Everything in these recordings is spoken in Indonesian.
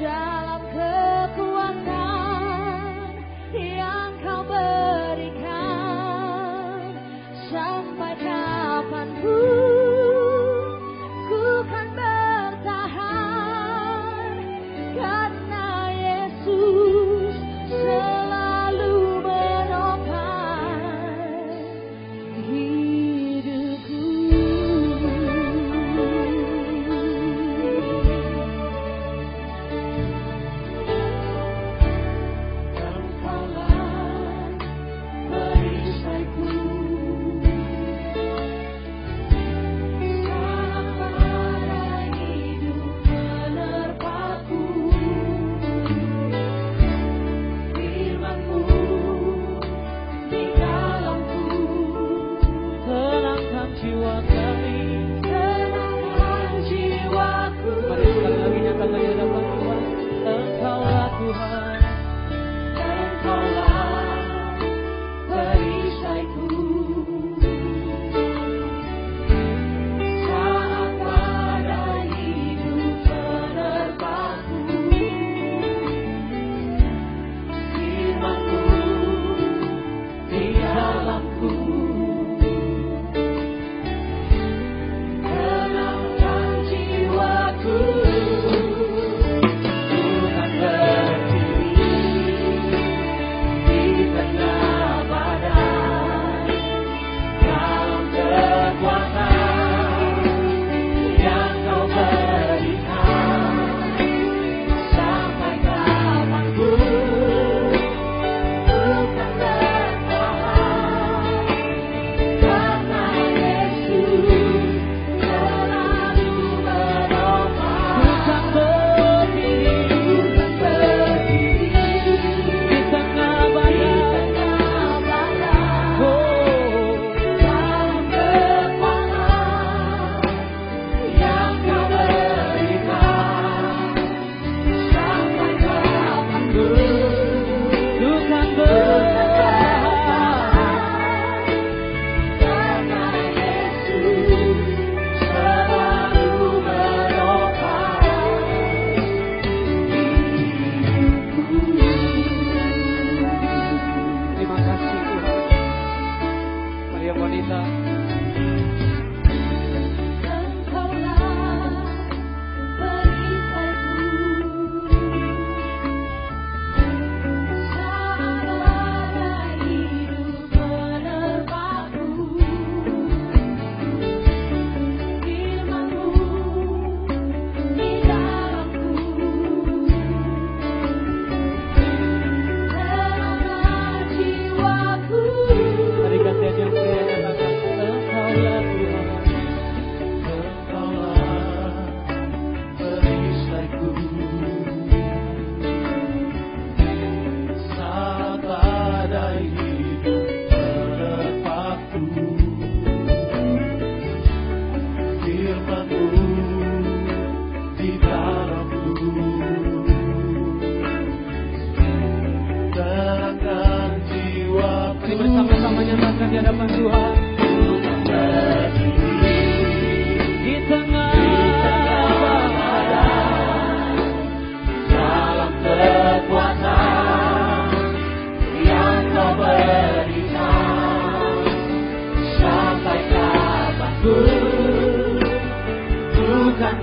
job.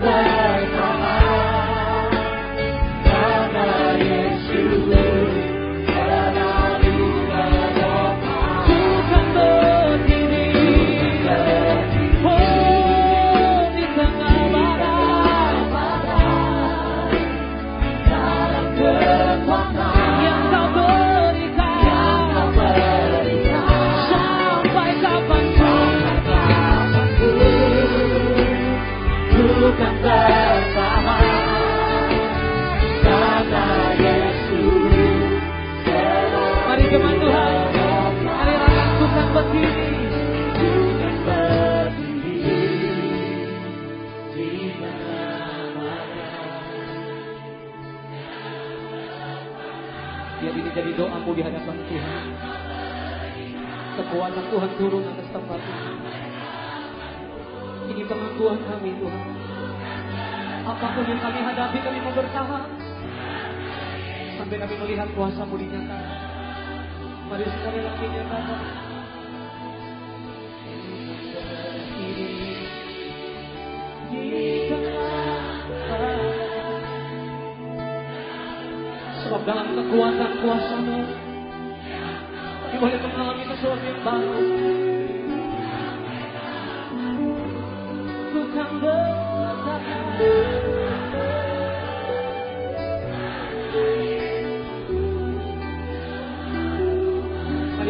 thy aku di hadapan Tuhan. Kekuatan Tuhan turun atas tempat ini. Ini pengakuan kami Tuhan. Apa pun yang kami hadapi kami mau bertahan. Sampai kami melihat kuasa mu dinyatakan. Mari sekali lagi nyatakan. Dalam kekuatan kuasamu. Kami boleh mengalami sesuatu yang baru. Bukan berkata.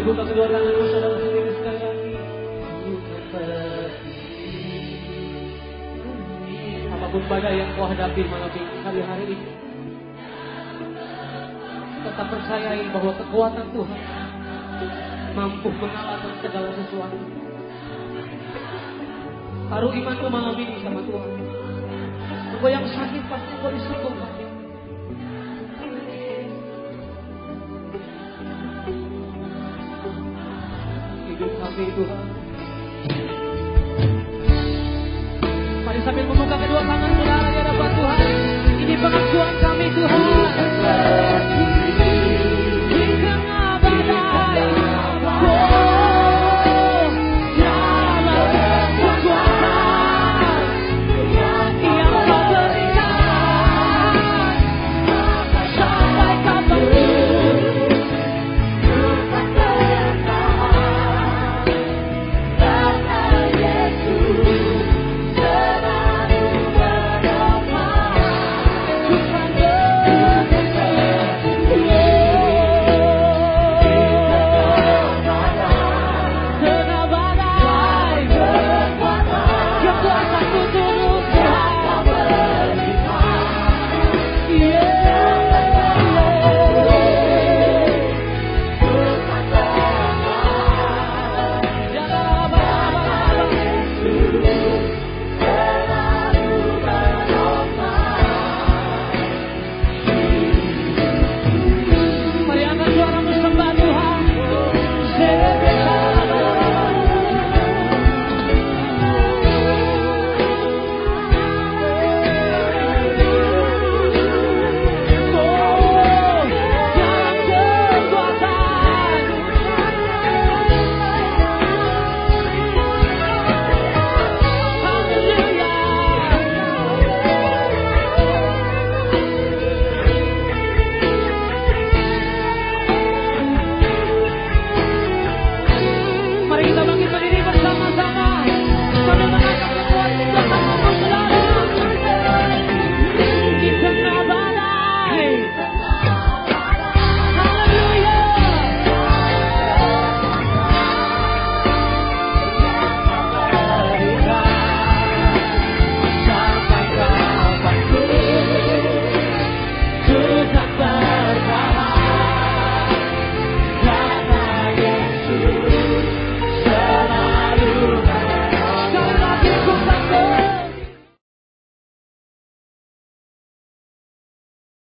Buka kedua tanganmu saudara sendiri sekali lagi. Apa pun badai yang kau hadapi malam hari-hari ini. Tetap percayai bahwa kekuatan Tuhan mampu mengalahkan segala sesuatu. Taruh imanmu malam ini sama Tuhan. Engkau yang sakit pasti engkau disembuhkan. Hidup kami Tuhan.